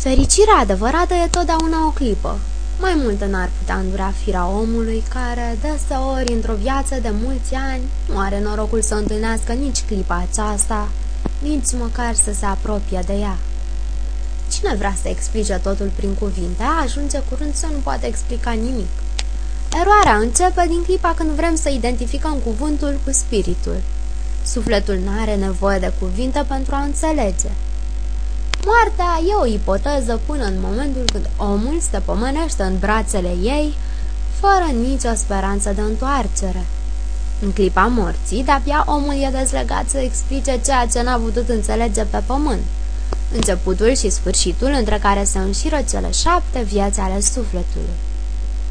Fericirea adevărată e totdeauna o clipă. Mai mult n-ar putea îndura firea omului care, deseori, într-o viață de mulți ani, nu are norocul să întâlnească nici clipa aceasta, nici măcar să se apropie de ea. Cine vrea să explice totul prin cuvinte, ajunge curând să nu poate explica nimic. Eroarea începe din clipa când vrem să identificăm cuvântul cu spiritul. Sufletul nu are nevoie de cuvinte pentru a înțelege. Moartea e o ipoteză până în momentul când omul se pomenește în brațele ei, fără nicio speranță de întoarcere. În clipa morții, de-abia omul e dezlegat să explice ceea ce n-a putut înțelege pe pământ, începutul și sfârșitul între care se înșiră cele șapte vieți ale sufletului.